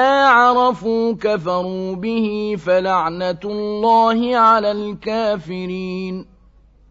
ما عرفوا كفروا به فلعنة الله على الكافرين.